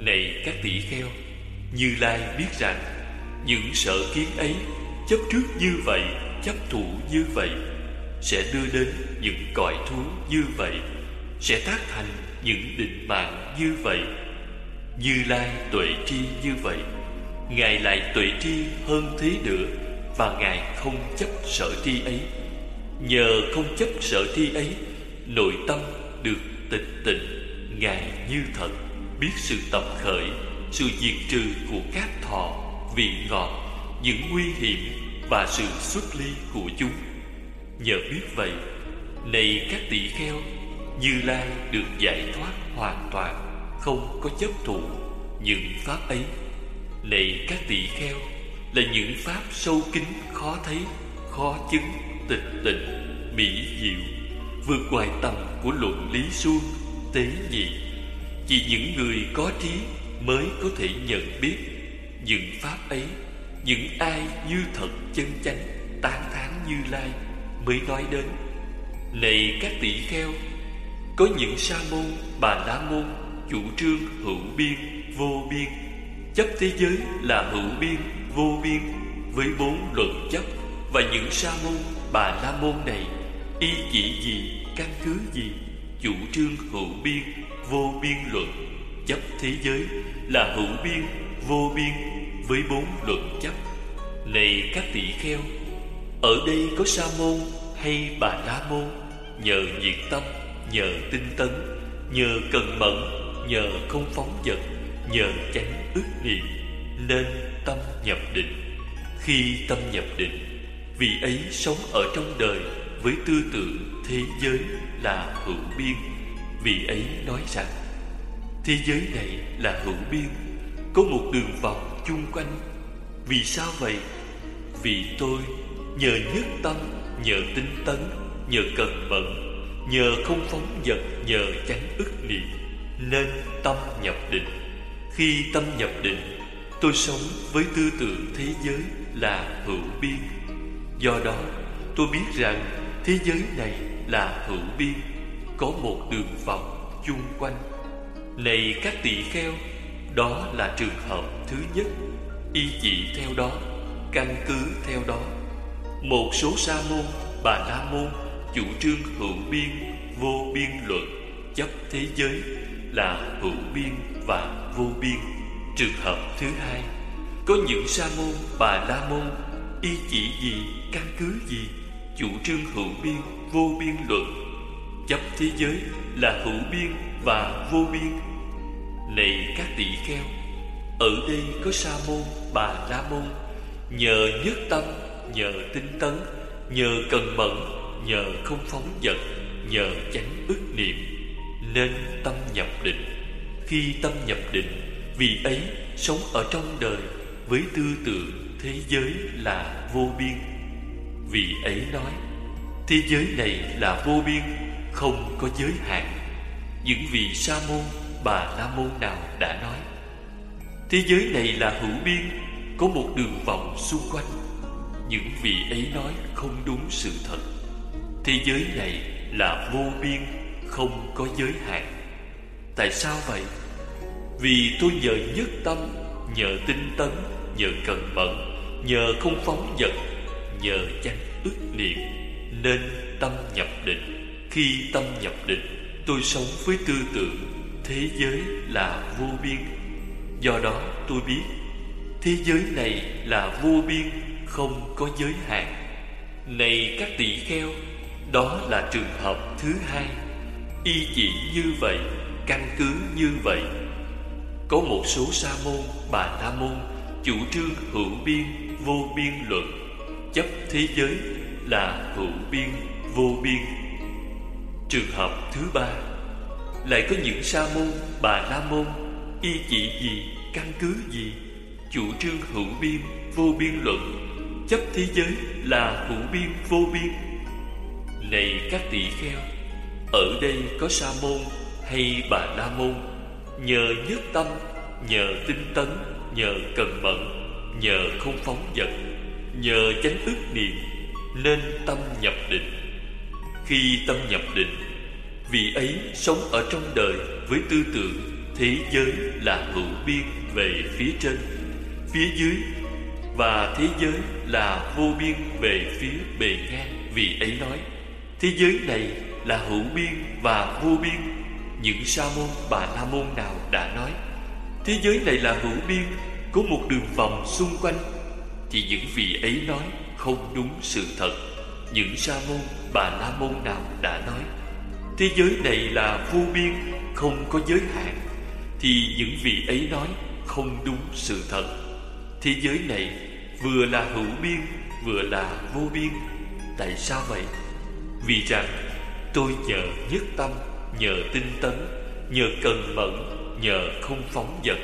Này các tỷ kheo, Như Lai biết rằng, Những sợ kiến ấy Chấp trước như vậy, Chấp thủ như vậy, Sẽ đưa đến những cõi thú như vậy, Sẽ tác thành những định mạng như vậy. Như Lai tuệ tri như vậy, Ngài lại tuệ tri hơn thế nữa, Và Ngài không chấp sợ tri ấy. Nhờ không chấp sợ tri ấy, Nội tâm được tịch tịnh Ngài như thật. Biết sự tập khởi, Sự diệt trừ của các thọ Vị ngọt, Những nguy hiểm Và sự xuất ly của chúng. Nhờ biết vậy, Này các tỷ kheo, Như Lai được giải thoát hoàn toàn, Không có chấp thụ Những pháp ấy. Này các tỷ kheo, Là những pháp sâu kín, khó thấy, Khó chứng, tịch tịnh, Mỹ diệu, Vượt ngoài tầm của luận lý suông, Tế nhị chỉ những người có trí Mới có thể nhận biết Những pháp ấy. Những ai như thật chân chánh Tán thán như lai Mới nói đến. Này các tỷ kheo Có những sa môn, bà la môn Chủ trương hữu biên, vô biên. Chấp thế giới là hữu biên, vô biên Với bốn luận chấp. Và những sa môn, bà la môn này Y chỉ gì, căn cứ gì Chủ trương hữu biên, vô biên luận Chấp thế giới là hữu biên, vô biên Với bốn luận chấp. Này các tỷ kheo Ở đây có sa môn hay bà la môn? Nhờ nhiệt tâm, nhờ tinh tấn Nhờ cần mẫn, nhờ không phóng vật Nhờ tránh ức niệm Nên tâm nhập định. Khi tâm nhập định Vị ấy sống ở trong đời với tư tưởng thế giới là hữu biên. Vị ấy nói rằng, Thế giới này là hữu biên, Có một đường vòng chung quanh. Vì sao vậy? Vì tôi nhờ nhất tâm, Nhờ tinh tấn, Nhờ cần mẫn Nhờ không phóng vật Nhờ tránh ức niệm, Nên tâm nhập định. Khi tâm nhập định, Tôi sống với tư tưởng thế giới là hữu biên. Do đó, tôi biết rằng Thế giới này là hữu biên. Có một đường vòng chung quanh. Này các tỷ kheo Đó là trường hợp thứ nhất. Y chỉ theo đó Căn cứ theo đó. Một số sa môn, bà la môn Chủ trương hữu biên, vô biên luận Chấp thế giới là hữu biên và vô biên. Trường hợp thứ hai Có những sa môn, bà la môn Y chỉ gì, căn cứ gì chủ trương hữu biên vô biên luận chấp thế giới là hữu biên và vô biên. Này các tỷ kheo, ở đây có sa môn, bà la môn. Nhờ nhất tâm, nhờ tinh tấn, nhờ cần mẫn, nhờ không phóng vật nhờ chánh ức niệm, nên tâm nhập định. Khi tâm nhập định, vì ấy sống ở trong đời với tư tưởng thế giới là vô biên. Vì ấy nói, Thế giới này là vô biên. Không có giới hạn. Những vị sa môn, Bà la môn nào đã nói, Thế giới này là hữu biên, Có một đường vòng xung quanh. Những vị ấy nói không đúng sự thật. Thế giới này là vô biên, Không có giới hạn. Tại sao vậy? Vì tôi nhờ nhất tâm, Nhờ tinh tấn, Nhờ cần mẫn, Nhờ không phóng vật nhờ chánh ức niệm nên tâm nhập định khi tâm nhập định, tôi sống với tư tưởng thế giới là vô biên. Do đó tôi biết, thế giới này là vô biên, không có giới hạn. Này các tỷ kheo, đó là trường hợp thứ hai. Y chỉ như vậy, căn cứ như vậy. Có một số sa môn, bà la môn, chủ trương hữu biên, vô biên luận. Chấp thế giới là hữu biên, vô biên trường hợp thứ ba. Lại có những sa môn, bà la môn, y chỉ gì, căn cứ gì, chủ trương hữu biên, vô biên luận, chấp thế giới là hữu biên, vô biên. Này các tỷ kheo, ở đây có sa môn hay bà la môn, nhờ nhất tâm, nhờ tinh tấn, nhờ cần mẫn, nhờ không phóng vật Nhờ chánh ức niệm, Nên tâm nhập định. Khi tâm nhập định Vị ấy sống ở trong đời Với tư tưởng thế giới là hữu biên về phía trên, phía dưới, và thế giới là vô biên về phía bề ngang. Vị ấy nói, thế giới này là hữu biên và vô biên. Những sa môn bà la môn nào đã nói, thế giới này là hữu biên, có một đường vòng xung quanh, thì những vị ấy nói không đúng sự thật. Những sa môn bà la môn nào đã nói, thế giới này là vô biên, không có giới hạn. Thì những vị ấy nói, không đúng sự thật. Thế giới này vừa là hữu biên, vừa là vô biên. Tại sao vậy? Vì rằng, tôi nhờ nhất tâm, nhờ tinh tấn, nhờ cần mẫn, nhờ không phóng vật,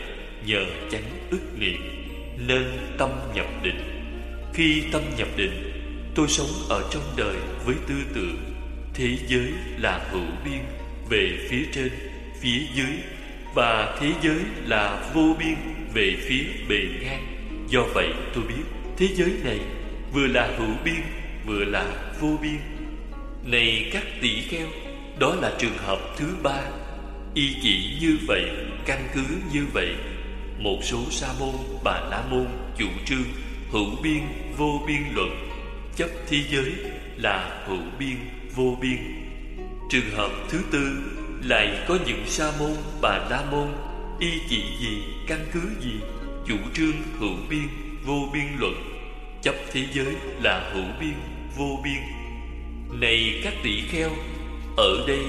nhờ tránh ức niệm, nên tâm nhập định. Khi tâm nhập định tôi sống ở trong đời với tư tưởng, thế giới là hữu biên. Về phía trên, phía dưới, và thế giới là vô biên, về phía bề ngang. Do vậy tôi biết, thế giới này vừa là hữu biên, vừa là vô biên. Này các tỷ kheo, đó là trường hợp thứ ba. Y chỉ như vậy, căn cứ như vậy. Một số sa môn bà la môn, chủ trương, hữu biên, vô biên luận chấp thế giới là hữu biên, vô biên. Trường hợp thứ tư lại có những sa môn, bà la môn, y chỉ gì, căn cứ gì, chủ trương hữu biên, vô biên luận. Chấp thế giới là hữu biên, vô biên. Này các tỷ kheo, ở đây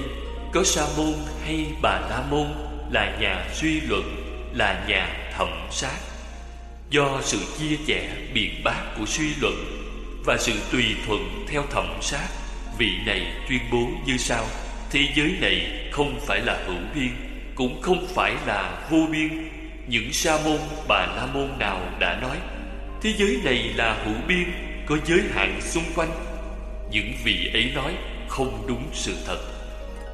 có sa môn hay bà la môn là nhà suy luận, là nhà thẩm sát. Do sự chia sẻ biện bác của suy luận và sự tùy thuận theo thẩm sát, vị này tuyên bố như sau, thế giới này không phải là hữu biên, cũng không phải là vô biên. Những sa môn, bà la môn nào đã nói, thế giới này là hữu biên, có giới hạn xung quanh những vị ấy nói, không đúng sự thật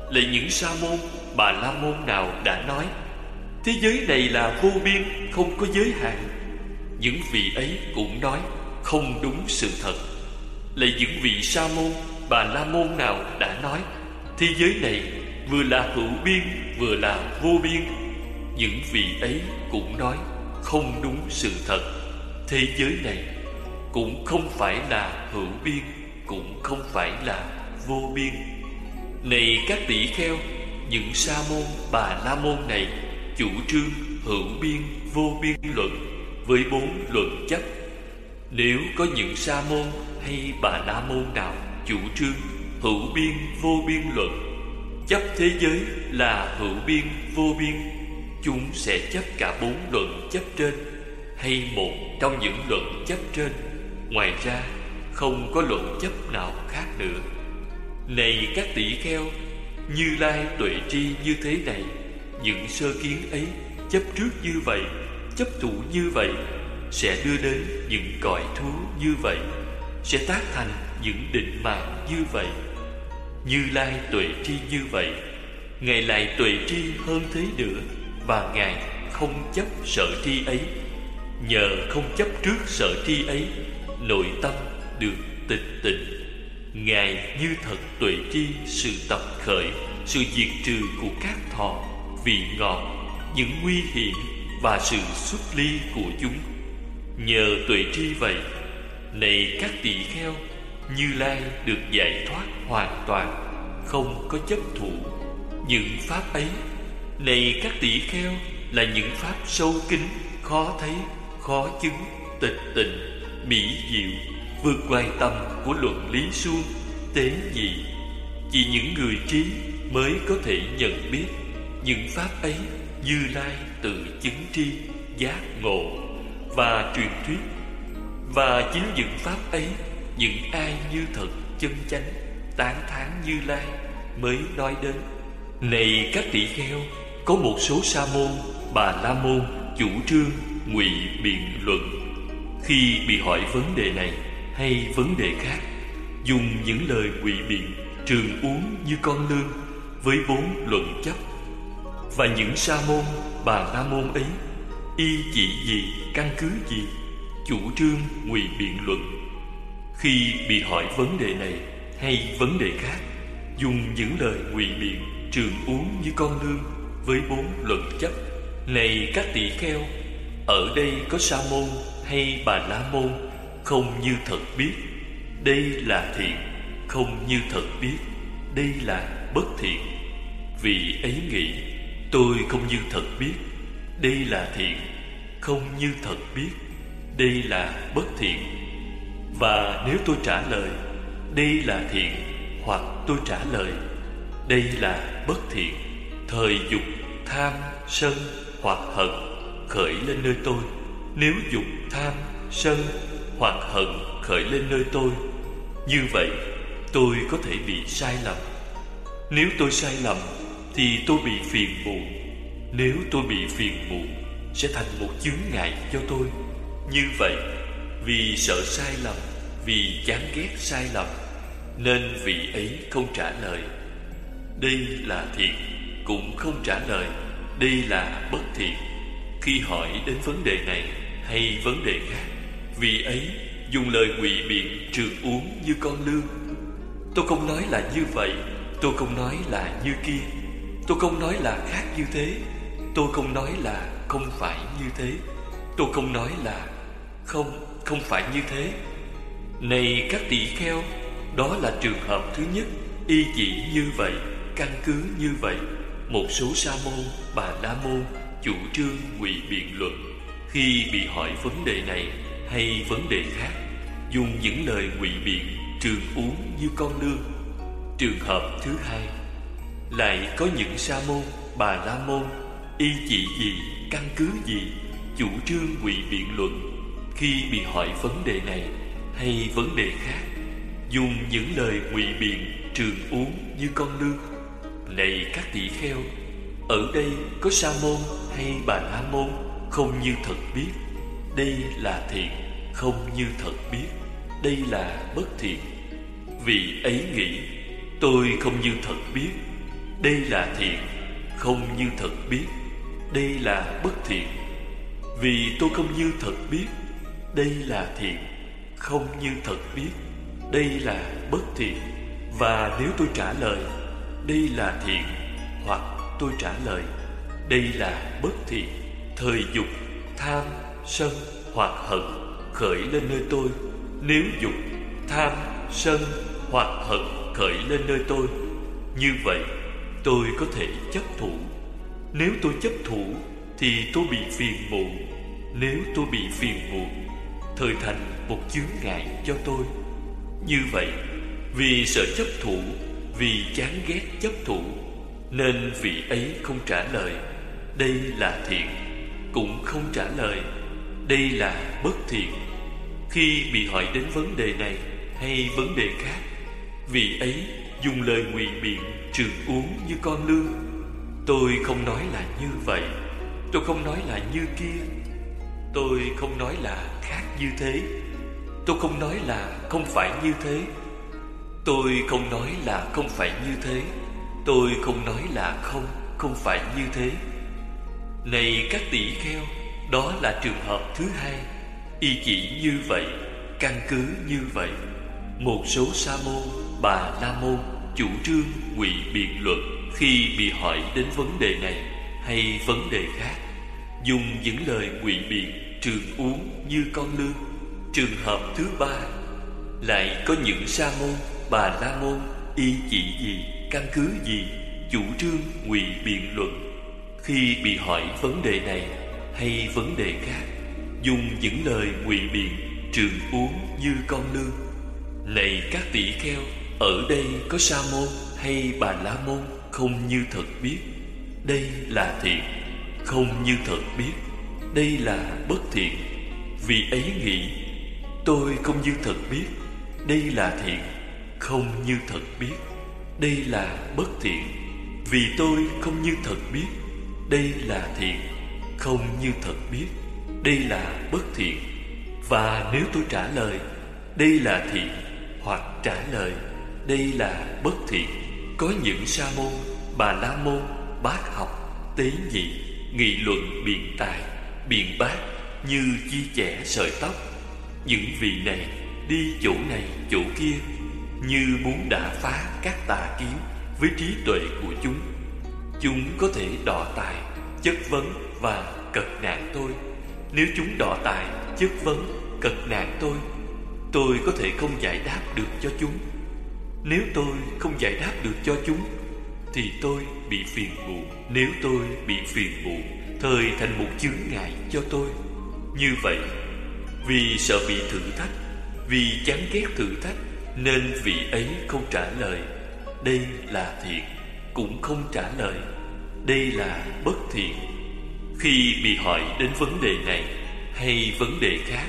lại những sa môn, bà la môn nào đã nói, thế giới này là vô biên, không có giới hạn những vị ấy cũng nói không đúng sự thật. Lại những vị sa môn, bà la môn nào đã nói, thế giới này vừa là hữu biên, vừa là vô biên. Những vị ấy cũng nói, không đúng sự thật. Thế giới này cũng không phải là hữu biên, cũng không phải là vô biên. Này các tỷ kheo, những sa môn, bà la môn này chủ trương hữu biên, vô biên luận với bốn luận chấp nếu có những sa môn hay bà la môn nào chủ trương hữu biên vô biên luận, chấp thế giới là hữu biên vô biên, chúng sẽ chấp cả bốn luận chấp trên hay một trong những luận chấp trên. Ngoài ra, không có luận chấp nào khác nữa. Này các tỷ kheo, như lai tuệ tri như thế này, những sơ kiến ấy chấp trước như vậy, chấp thủ như vậy sẽ đưa đến những cõi thú như vậy, sẽ tác thành những định mạng như vậy. Như lai tuệ tri như vậy, ngài lại tuệ tri hơn thế nữa, và ngài không chấp sợ tri ấy. Nhờ không chấp trước sợ tri ấy, nội tâm được tịch tịnh. Ngài như thật tuệ tri, sự tập khởi, sự diệt trừ của các thọ, vị ngọt, những nguy hiểm và sự xuất ly của chúng nhờ tuệ tri vậy, này các tỳ kheo, như lai được giải thoát hoàn toàn, không có chấp thủ những pháp ấy. Này các tỷ kheo, là những pháp sâu kín, khó thấy, khó chứng, tịch tịnh mỹ diệu, vượt ngoài tầm của luận lý suông, tế nhị. Chỉ những người trí mới có thể nhận biết những pháp ấy như lai tự chứng tri, giác ngộ và truyền thuyết. Và chính những pháp ấy, những ai như thật chân chánh, tán thán như lai mới nói đến. Này các tỷ kheo, có một số sa môn, bà la môn, chủ trương, ngụy biện luận. Khi bị hỏi vấn đề này hay vấn đề khác, dùng những lời ngụy biện, trường uống như con lương với bốn luận chấp và những sa môn, bà la môn ấy y chỉ gì, căn cứ gì? Chủ trương, ngụy biện luận. Khi bị hỏi vấn đề này hay vấn đề khác, dùng những lời ngụy biện, trường uống như con lương với bốn luận chấp Này các tỷ kheo, Ở đây có sa môn hay bà la môn Không như thật biết? Đây là thiện, Không như thật biết. Đây là bất thiện. Vì ấy nghĩ, Tôi không như thật biết. Đây là thiện Không như thật biết. Đây là bất thiện. Và nếu tôi trả lời Đây là thiện Hoặc tôi trả lời Đây là bất thiện. Thời dục, tham, sân hoặc hận khởi lên nơi tôi. Nếu dục, tham, sân hoặc hận khởi lên nơi tôi Như vậy tôi có thể bị sai lầm. Nếu tôi sai lầm thì tôi bị phiền muộn. Nếu tôi bị phiền muộn, Sẽ thành một chướng ngại cho tôi. Như vậy, Vì sợ sai lầm, Vì chán ghét sai lầm, Nên vị ấy không trả lời. Đây là thiện, Cũng không trả lời. Đây là bất thiện. Khi hỏi đến vấn đề này Hay vấn đề khác, Vị ấy dùng lời ngụy biện trường uống như con lương Tôi không nói là như vậy, Tôi không nói là như kia. Tôi không nói là khác như thế. Tôi không nói là không phải như thế. Tôi không nói là không, không phải như thế. Này các tỷ kheo Đó là trường hợp thứ nhất. Y chỉ như vậy Căn cứ như vậy. Một số sa môn, bà la môn Chủ trương ngụy biện luận. Khi bị hỏi vấn đề này Hay vấn đề khác Dùng những lời ngụy biện Trường uống như con lương Trường hợp thứ hai lại có những sa môn, bà la môn Y chỉ gì, căn cứ gì Chủ trương quỷ biện luận Khi bị hỏi vấn đề này Hay vấn đề khác Dùng những lời ngụy biện Trường uống như con lương Này các tỷ kheo Ở đây có sa môn hay bà la môn Không như thật biết? Đây là thiện Không như thật biết. Đây là bất thiện. Vì ấy nghĩ Tôi không như thật biết. Đây là thiện Không như thật biết. Đây là bất thiện Vì tôi không như thật biết. Đây là thiện Không như thật biết. Đây là bất thiện Và nếu tôi trả lời Đây là thiện Hoặc tôi trả lời Đây là bất thiện Thời dục, tham, sân hoặc hận khởi lên nơi tôi. Nếu dục, tham, sân hoặc hận khởi lên nơi tôi Như vậy tôi có thể chấp thủ. Nếu tôi chấp thủ, Thì tôi bị phiền muộn. Nếu tôi bị phiền muộn, Thời thành một chướng ngại cho tôi. Như vậy, Vì sợ chấp thủ, Vì chán ghét chấp thủ, Nên vị ấy không trả lời. Đây là thiện, Cũng không trả lời. Đây là bất thiện. Khi bị hỏi đến vấn đề này Hay vấn đề khác, Vị ấy dùng lời nguyện biện trường uống như con lương tôi không nói là như vậy. Tôi không nói là như kia. Tôi không nói là khác như thế. Tôi không nói là không phải như thế. Tôi không nói là không phải như thế. Tôi không nói là không không phải như thế. Này các tỷ kheo, đó là trường hợp thứ hai. Y chỉ như vậy, căn cứ như vậy. Một số sa môn, bà la môn, chủ trương, quỷ biện luận khi bị hỏi đến vấn đề này hay vấn đề khác, dùng những lời ngụy biện trường uống như con lương trường hợp thứ ba, lại có những sa môn, bà la môn, y chỉ gì, căn cứ gì, chủ trương, ngụy biện luận. Khi bị hỏi vấn đề này hay vấn đề khác, dùng những lời ngụy biện trường uống như con lương này các tỷ kheo, ở đây có sa môn hay bà la môn? Không như thật biết. Đây là thiện, Không như thật biết. Đây là bất thiện. Vì ấy nghĩ, Tôi không như thật biết. Đây là thiện, Không như thật biết. Đây là bất thiện. Vì tôi không như thật biết. Đây là thiện, Không như thật biết. Đây là bất thiện. Và nếu tôi trả lời, Đây là thiện Hoặc trả lời, đây là bất thiện. Có những sa môn, bà la môn, bác học, tế nhị Nghị luận biện tài, biện bác Như chi chẻ sợi tóc. Những vị này đi chỗ này chỗ kia Như muốn đả phá các tà kiến Với trí tuệ của chúng. Chúng có thể đọ tài, chất vấn và cật nạn tôi. Nếu chúng đọ tài, chất vấn, cật nạn tôi Tôi có thể không giải đáp được cho chúng. Nếu tôi không giải đáp được cho chúng, Thì tôi bị phiền muộn. Nếu tôi bị phiền muộn, Thời thành một chướng ngại cho tôi. Như vậy, Vì sợ bị thử thách, Vì chán ghét thử thách, Nên vị ấy không trả lời. Đây là thiện, Cũng không trả lời. Đây là bất thiện. Khi bị hỏi đến vấn đề này Hay vấn đề khác,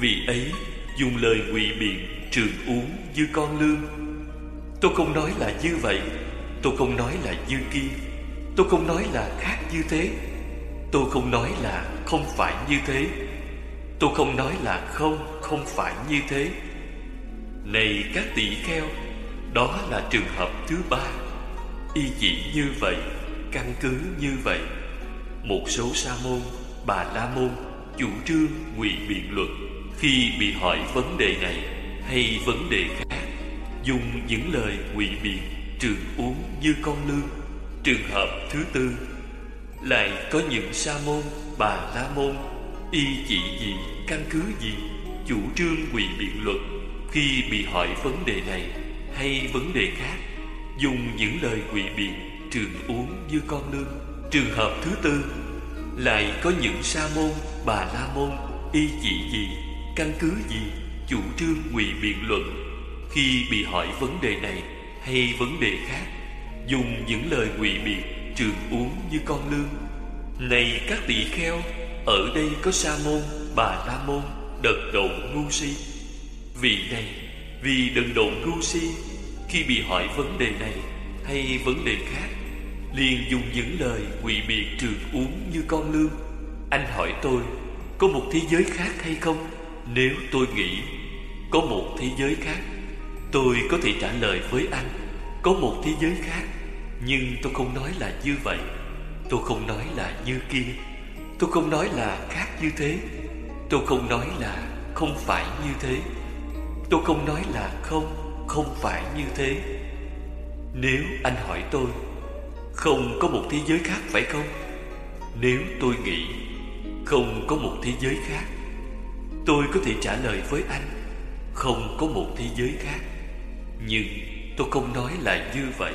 Vị ấy dùng lời ngụy biện trường uống như con lương tôi không nói là như vậy. Tôi không nói là như kia. Tôi không nói là khác như thế. Tôi không nói là không phải như thế. Tôi không nói là không không phải như thế. Này các tỷ kheo, đó là trường hợp thứ ba. Y chỉ như vậy, căn cứ như vậy. Một số sa môn, bà la môn, chủ trương, ngụy biện luận khi bị hỏi vấn đề này hay vấn đề khác dùng những lời ngụy biện, trường uống như con lương trường hợp thứ tư, lại có những sa môn, bà la môn. Y chỉ gì, căn cứ gì, chủ trương ngụy biện luật khi bị hỏi vấn đề này hay vấn đề khác? Dùng những lời ngụy biện, trường uống như con lương trường hợp thứ tư, lại có những sa môn, bà la môn. Y chỉ gì, căn cứ gì, chủ trương ngụy biện luận khi bị hỏi vấn đề này hay vấn đề khác, dùng những lời ngụy biệt trường uống như con lương này các tỳ kheo, ở đây có sa môn, bà la môn đần độn ngu si. Vì này, vì đần độn ngu si, khi bị hỏi vấn đề này hay vấn đề khác, liền dùng những lời ngụy biệt trường uống như con lương anh hỏi tôi, có một thế giới khác hay không? Nếu tôi nghĩ, có một thế giới khác. Tôi có thể trả lời với anh. Có một thế giới khác. Nhưng tôi không nói là như vậy. Tôi không nói là như kia. Tôi không nói là khác như thế. Tôi không nói là không phải như thế. Tôi không nói là không Không phải như thế. Nếu anh hỏi tôi, Không có một thế giới khác phải không? Nếu tôi nghĩ Không có một thế giới khác, Tôi có thể trả lời với anh, Không có một thế giới khác. Nhưng tôi không nói là như vậy.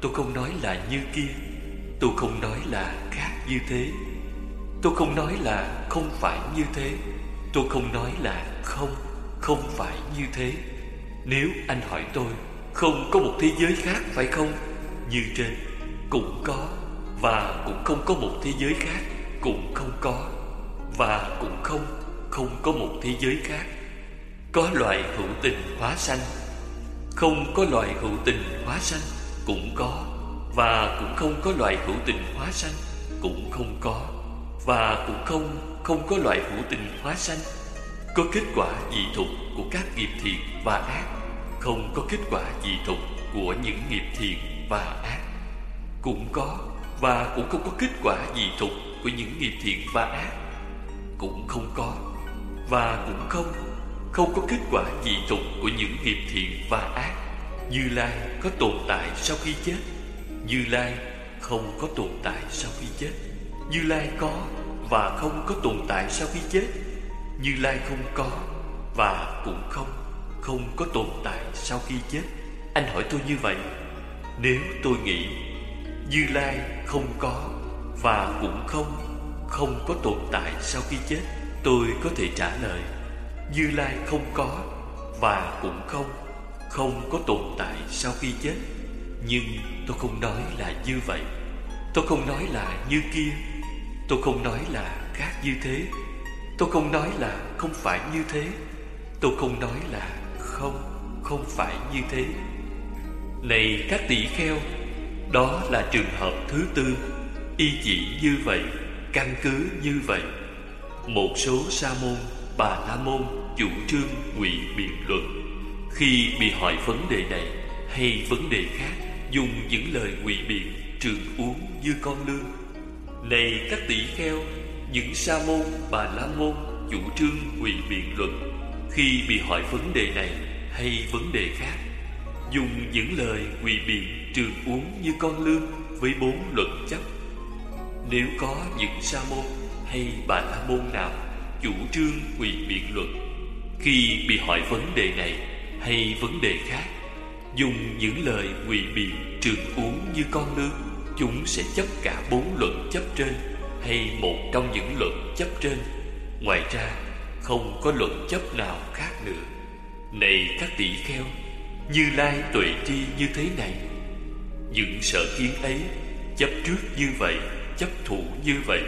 Tôi không nói là như kia. Tôi không nói là khác như thế. Tôi không nói là không phải như thế. Tôi không nói là không, không phải như thế. Nếu anh hỏi tôi Không có một thế giới khác phải không? Như trên Cũng có. Và cũng không có một thế giới khác Cũng không có. Và cũng không không có một thế giới khác. Có loài hữu tình hóa sanh không có loài hữu tình hóa sanh Cũng có, Và cũng không có loài hữu tình hóa sanh Cũng không có, Và cũng không không có loài hữu tình hóa sanh. Có kết quả dị thục của các nghiệp thiện và ác, Không có kết quả dị thục của những nghiệp thiện và ác. Cũng có, Và cũng không có kết quả dị thục của những nghiệp thiện và ác. Cũng không có, và cũng không không có kết quả dị tục của những nghiệp thiện và ác. Như Lai có tồn tại sau khi chết, Như Lai không có tồn tại sau khi chết. Như Lai có và không có tồn tại sau khi chết. Như Lai không có và cũng không không có tồn tại sau khi chết. Anh hỏi tôi như vậy, nếu tôi nghĩ Như Lai không có và cũng không không có tồn tại sau khi chết Tôi có thể trả lời như Lai không có Và cũng không Không có tồn tại sau khi chết. Nhưng tôi không nói là như vậy. Tôi không nói là như kia. Tôi không nói là khác như thế. Tôi không nói là không phải như thế. Tôi không nói là không Không phải như thế. Này các tỷ kheo, Đó là trường hợp thứ tư. Y chỉ như vậy, Căn cứ như vậy. Một số sa môn bà la môn chủ trương ngụy biện luận. Khi bị hỏi vấn đề này hay vấn đề khác, dùng những lời ngụy biện, trường uống như con lương này các tỷ kheo, những sa môn, bà la môn, chủ trương ngụy biện luận, khi bị hỏi vấn đề này hay vấn đề khác, dùng những lời ngụy biện, trường uống như con lương với bốn luận chấp Nếu có những sa môn hay bà la môn nào, chủ trương ngụy biện luận khi bị hỏi vấn đề này hay vấn đề khác dùng những lời quỳ biện trường uống như con nước, chúng sẽ chấp cả bốn luận chấp trên hay một trong những luận chấp trên. Ngoài ra không có luận chấp nào khác nữa. Này các tỷ kheo như lai tuệ tri như thế này những sở kiến ấy chấp trước như vậy chấp thủ như vậy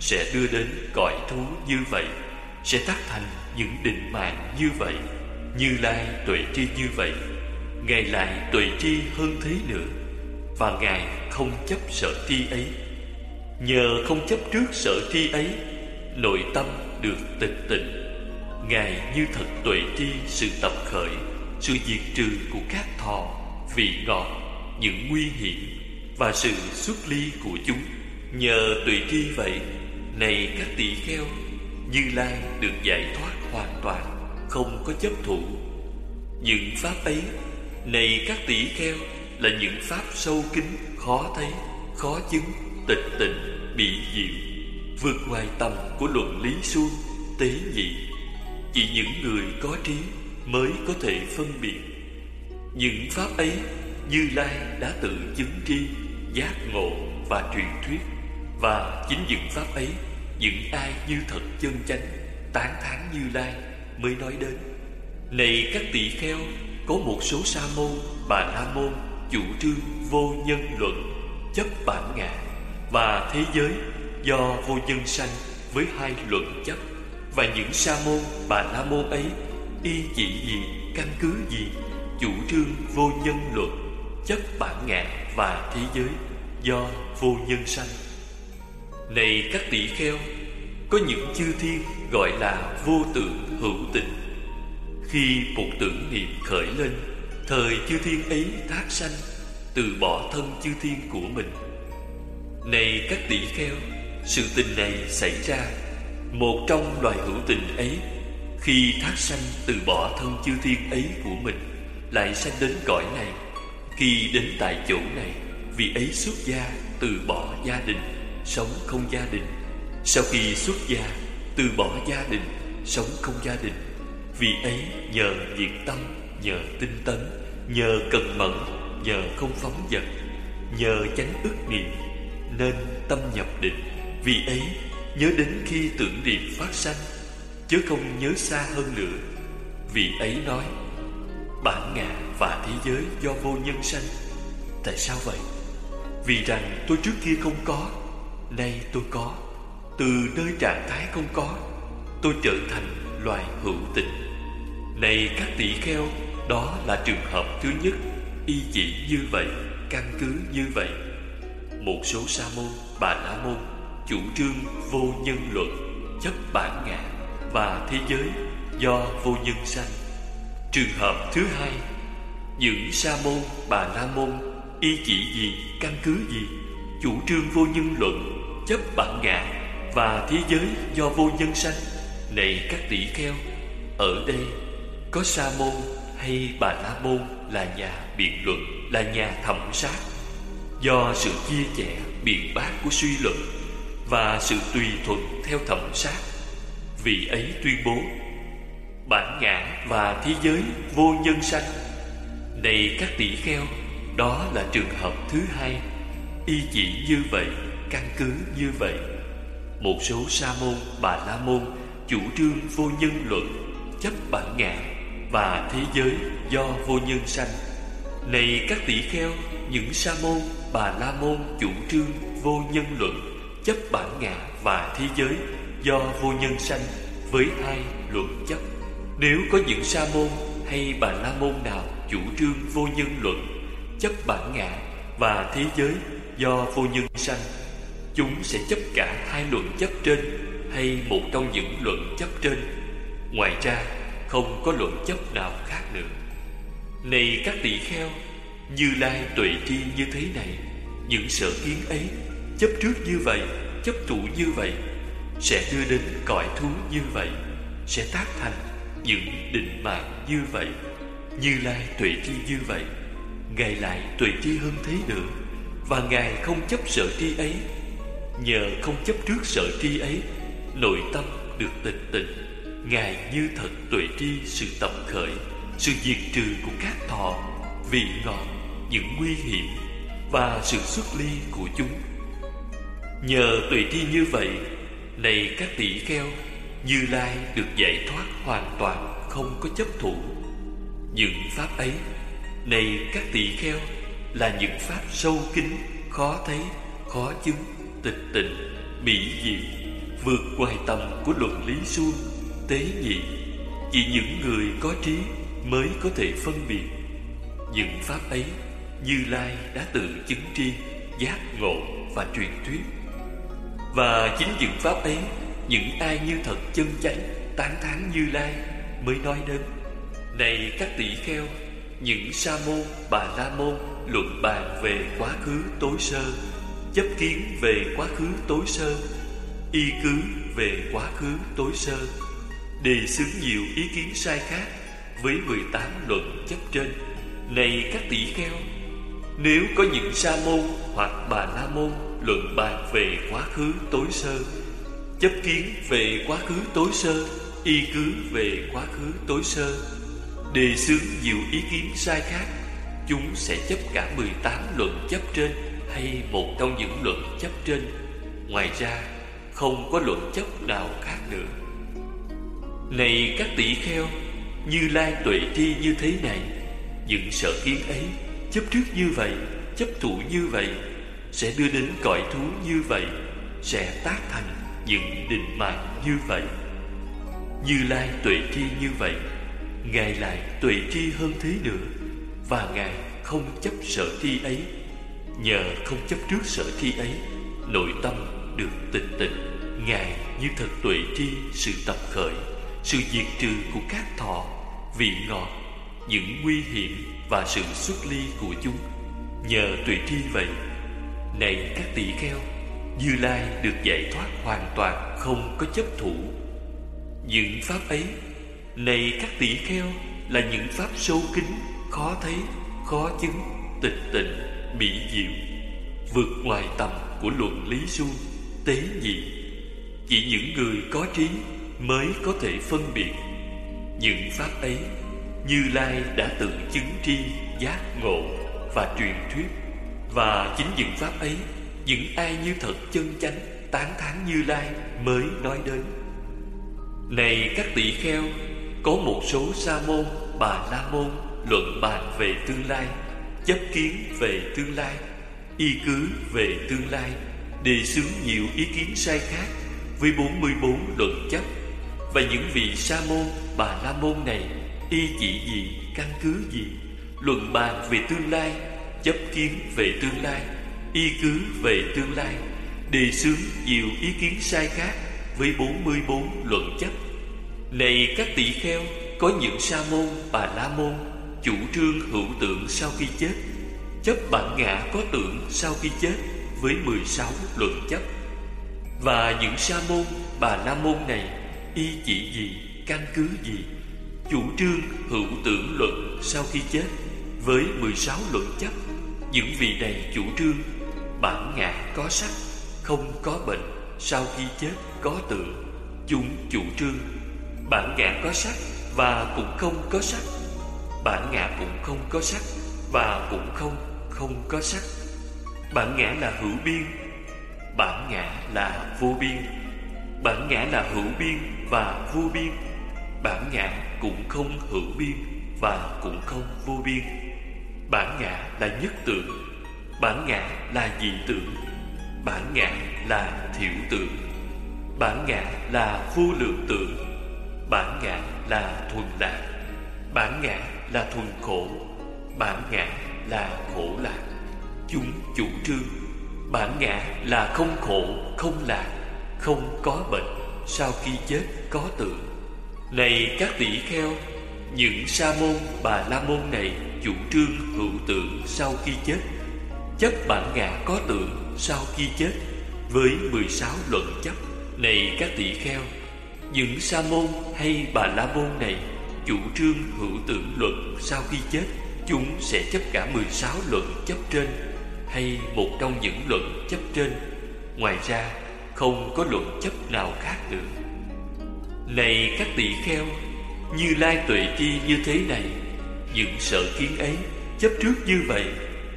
sẽ đưa đến cõi thú như vậy sẽ tác thành những định mạng như vậy, như lai tuệ tri như vậy. Ngài lại tuệ tri hơn thế nữa, và ngài không chấp sợ tri ấy. Nhờ không chấp trước sợ tri ấy, nội tâm được tịch tịnh. Ngài như thật tuệ tri sự tập khởi, sự diệt trừ của các thọ, vị ngọt, những nguy hiểm và sự xuất ly của chúng. Nhờ tuệ tri vậy, này các tỷ kheo như lai được giải thoát hoàn toàn, không có chấp thủ. Những pháp ấy, này các tỷ kheo, là những pháp sâu kín, khó thấy, khó chứng, tịch tịnh, bị diệu, vượt ngoài tầm của luận lý suông, tế nhị. Chỉ những người có trí mới có thể phân biệt. Những pháp ấy, như lai đã tự chứng tri, giác ngộ và truyền thuyết. Và chính những pháp ấy những ai như thật chân chánh, tán thán như lai, mới nói đến. Này các tỷ kheo, có một số sa môn, bà la môn, chủ trương vô nhân luận, chấp bản ngã. Và thế giới do vô nhân sanh với hai luận chấp. Và những sa môn, bà la môn ấy, y chỉ gì, căn cứ gì, chủ trương vô nhân luận, chấp bản ngã và thế giới do vô nhân sanh này các tỷ kheo, có những chư thiên gọi là vô tượng hữu tình khi một tưởng niệm khởi lên, thời chư thiên ấy thác sanh, từ bỏ thân chư thiên của mình. Này các tỷ kheo, sự tình này xảy ra một trong loài hữu tình ấy. Khi thác sanh từ bỏ thân chư thiên ấy của mình, lại sanh đến cõi này. Khi đến tại chỗ này vì ấy xuất gia từ bỏ gia đình sống không gia đình. Sau khi xuất gia, từ bỏ gia đình, sống không gia đình. Vì ấy, nhờ nhiệt tâm, nhờ tinh tấn, nhờ cần mẫn, nhờ không phóng dật, nhờ chánh ức niệm, nên tâm nhập định. Vì ấy, nhớ đến khi tưởng niệm phát sanh, chứ không nhớ xa hơn nữa. Vì ấy nói, bản ngã và thế giới do vô nhân sanh. Tại sao vậy? Vì rằng tôi trước kia không có nay tôi có, từ nơi trạng thái không có, tôi trở thành loài hữu tình. Này các tỷ kheo, đó là trường hợp thứ nhất, y chỉ như vậy, căn cứ như vậy. Một số sa môn, bà la môn, chủ trương vô nhân luận chấp bản ngã, và thế giới do vô nhân sanh. Trường hợp thứ hai, những sa môn, bà la môn, y chỉ gì, căn cứ gì, chủ trương vô nhân luận chấp bản ngã và thế giới do vô nhân sanh. Này các tỷ kheo, ở đây có sa môn hay bà la môn là nhà biện luận, là nhà thẩm sát. Do sự chia sẻ biện bác của suy luận và sự tùy thuận theo thẩm sát. Vì ấy tuyên bố, bản ngã và thế giới vô nhân sanh. Này các tỷ kheo, đó là trường hợp thứ hai. Y chỉ như vậy căn cứ như vậy. Một số sa môn, bà la môn, chủ trương vô nhân luận, chấp bản ngã, và thế giới do vô nhân sanh. Này các tỷ kheo, những sa môn, bà la môn chủ trương vô nhân luận, chấp bản ngã và thế giới do vô nhân sanh với hai luận chấp? Nếu có những sa môn hay bà la môn nào chủ trương vô nhân luận, chấp bản ngã và thế giới do vô nhân sanh chúng sẽ chấp cả hai luận chấp trên hay một trong những luận chấp trên. Ngoài ra, không có luận chấp nào khác nữa. Này các tỷ kheo, như lai tuệ tri như thế này, những sở kiến ấy, chấp trước như vậy, chấp trụ như vậy, sẽ đưa đến cõi thú như vậy, sẽ tác thành những định mạng như vậy. Như lai tuệ tri như vậy, ngài lại tuệ tri hơn thế nữa, và ngài không chấp sở tri ấy Nhờ không chấp trước sợ tri ấy Nội tâm được tịch tịnh Ngài như thật tuệ tri sự tập khởi Sự diệt trừ của các thọ Vị ngọt, những nguy hiểm Và sự xuất ly của chúng. Nhờ tuệ tri như vậy Này các tỷ kheo Như Lai được giải thoát hoàn toàn Không có chấp thủ. Những pháp ấy Này các tỷ kheo Là những pháp sâu kín Khó thấy, khó chứng. Tịch tịnh, mỹ diệu Vượt ngoài tầm của luận lý suông Tế nhị. Chỉ những người có trí Mới có thể phân biệt. Những pháp ấy Như Lai đã tự chứng tri Giác ngộ và truyền thuyết. Và chính những pháp ấy Những ai như thật chân chánh Tán thán Như Lai Mới nói đến. Này các tỷ kheo Những sa môn, bà la môn Luận bàn về quá khứ tối sơ Chấp kiến về quá khứ tối sơ, Y cứ về quá khứ tối sơ. Đề xướng nhiều ý kiến sai khác Với 18 luận chấp trên. Này các tỷ kheo, Nếu có những sa môn hoặc bà la môn Luận bàn về quá khứ tối sơ, Chấp kiến về quá khứ tối sơ, Y cứ về quá khứ tối sơ. Đề xướng nhiều ý kiến sai khác, Chúng sẽ chấp cả 18 luận chấp trên. Hay một trong những luận chấp trên. Ngoài ra, không có luận chấp nào khác nữa. Này các tỷ kheo, Như Lai tuệ tri như thế này, Những sở kiến ấy Chấp trước như vậy, Chấp thủ như vậy, Sẽ đưa đến cõi thú như vậy, Sẽ tác thành những định mạng như vậy. Như Lai tuệ tri như vậy, Ngài lại tuệ tri hơn thế nữa, Và Ngài không chấp sở tri ấy. Nhờ không chấp trước sở thi ấy Nội tâm được tịch tịnh Ngài như thật tuệ tri sự tập khởi. Sự diệt trừ của các thọ Vị ngọt Những nguy hiểm và sự xuất ly của chúng. Nhờ tuệ tri vậy Này các tỷ kheo Như Lai được giải thoát hoàn toàn Không có chấp thủ. Những pháp ấy Này các tỷ kheo Là những pháp sâu kín Khó thấy, khó chứng Tịch tịnh, mỹ diệu, Vượt ngoài tầm của luận lý suông tế nhị. Chỉ những người có trí mới có thể phân biệt những pháp ấy. Như lai đã tự chứng tri giác ngộ và truyền thuyết, và chính những pháp ấy, những ai như thật chân chánh, tán thán như lai mới nói đến. Này các tỷ kheo, có một số sa môn bà la môn luận bàn về tương lai chấp kiến về tương lai, y cứ về tương lai, đề xướng nhiều ý kiến sai khác với 44 luận chấp và những vị sa môn, bà la môn này, y chỉ gì, căn cứ gì? Luận bàn về tương lai, chấp kiến về tương lai, y cứ về tương lai, đề xướng nhiều ý kiến sai khác với 44 luận chấp này các tỷ kheo, có những sa môn, bà la môn chủ trương hữu tượng sau khi chết, chấp bản ngã có tượng sau khi chết với 16 luận chấp. Và những sa môn, bà la môn này, y chỉ gì, căn cứ gì, chủ trương hữu tưởng luận sau khi chết với 16 luận chấp. Những vị này chủ trương, bản ngã có sắc, không có bệnh, sau khi chết có tượng chúng chủ trương, bản ngã có sắc và cũng không có sắc bản ngã cũng không có sắc và cũng không không có sắc. Bản ngã là hữu biên, bản ngã là vô biên. Bản ngã là hữu biên và vô biên. Bản ngã cũng không hữu biên và cũng không vô biên. Bản ngã là nhất tượng, bản ngã là dị tượng. Bản ngã là thiểu tượng. Bản ngã là vô lượng tượng. Bản ngã là thuần lạc. Bản ngã là thuần khổ bản ngã là khổ lạc. Chúng chủ trương Bản ngã là không khổ, không lạc, không có bệnh Sau khi chết có tượng Này các tỷ kheo Những sa môn, bà la môn này Chủ trương hữu tượng sau khi chết. Chấp bản ngã có tượng sau khi chết Với 16 luận chấp. Này các tỷ kheo Những sa môn hay bà la môn này Chủ trương hữu tượng luận sau khi chết, Chúng sẽ chấp cả 16 luận chấp trên hay một trong những luận chấp trên. Ngoài ra, không có luận chấp nào khác nữa. Này các tỳ kheo, Như lai tuệ chi như thế này, Những sợ kiến ấy chấp trước như vậy,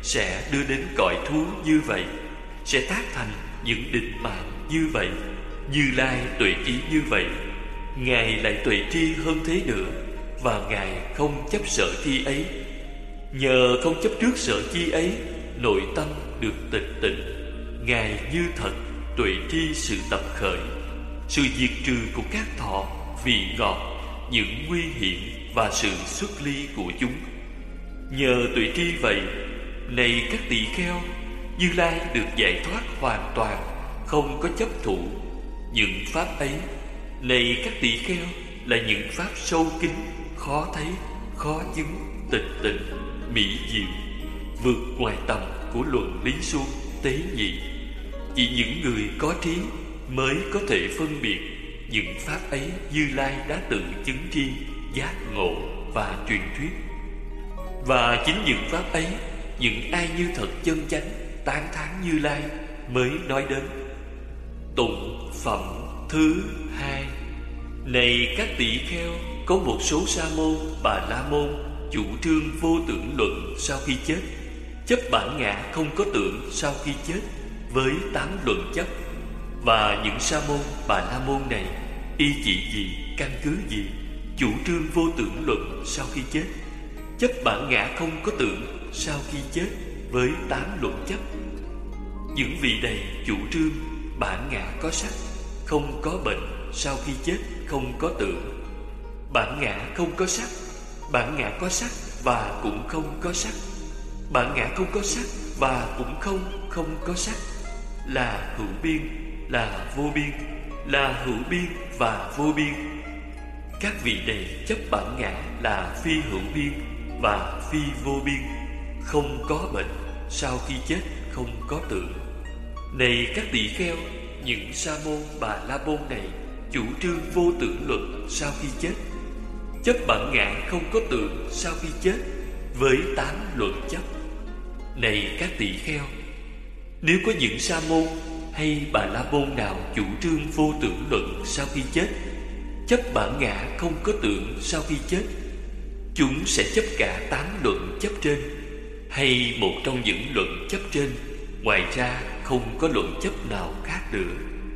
Sẽ đưa đến cõi thú như vậy, Sẽ tác thành những định mạng như vậy, Như lai tuệ trí như vậy. Ngài lại tuệ tri hơn thế nữa. Và Ngài không chấp sợ chi ấy. Nhờ không chấp trước sợ chi ấy, Nội tâm được tịch tịnh. Ngài như thật, tuệ tri sự tập khởi. Sự diệt trừ của các thọ Vị ngọt, Những nguy hiểm Và sự xuất ly của chúng. Nhờ tuệ tri vậy, Này các tỳ kheo, Như Lai được giải thoát hoàn toàn, Không có chấp thủ Những pháp ấy. Này các tỳ kheo Là những pháp sâu kín Khó thấy, khó chứng, tịch tịnh mỹ diệu vượt ngoài tầm của luận lý suông tế nhị. Chỉ những người có trí mới có thể phân biệt những pháp ấy như lai đã tự chứng tri giác ngộ và truyền thuyết. Và chính những pháp ấy những ai như thật chân chánh tán thán như lai mới nói đến. Tụng phẩm thứ hai. Này các tỷ kheo có một số sa môn, bà la môn, chủ trương vô tưởng luận sau khi chết. Chấp bản ngã không có tưởng sau khi chết với tám luận chấp. Và những sa môn, bà la môn này, y chỉ gì căn cứ gì? Chủ trương vô tưởng luận sau khi chết. Chấp bản ngã không có tưởng sau khi chết với tám luận chấp. Những vị này chủ trương, bản ngã có sắc, không có bệnh sau khi chết, không có tưởng bản ngã không có sắc, bản ngã có sắc và cũng không có sắc. Bản ngã không có sắc và cũng không không có sắc. Là hữu biên, là vô biên, là hữu biên và vô biên. Các vị này chấp bản ngã là phi hữu biên và phi vô biên. Không có bệnh, sau khi chết không có tưởng này các tỷ kheo, những sa môn bà la môn này chủ trương vô tưởng luật sau khi chết chấp bản ngã không có tượng sau khi chết với tám luận chấp. Này các tỳ kheo, nếu có những sa môn hay bà la môn nào chủ trương vô tưởng luận sau khi chết chấp bản ngã không có tượng sau khi chết, chúng sẽ chấp cả tám luận chấp trên hay một trong những luận chấp trên, ngoài ra không có luận chấp nào khác nữa.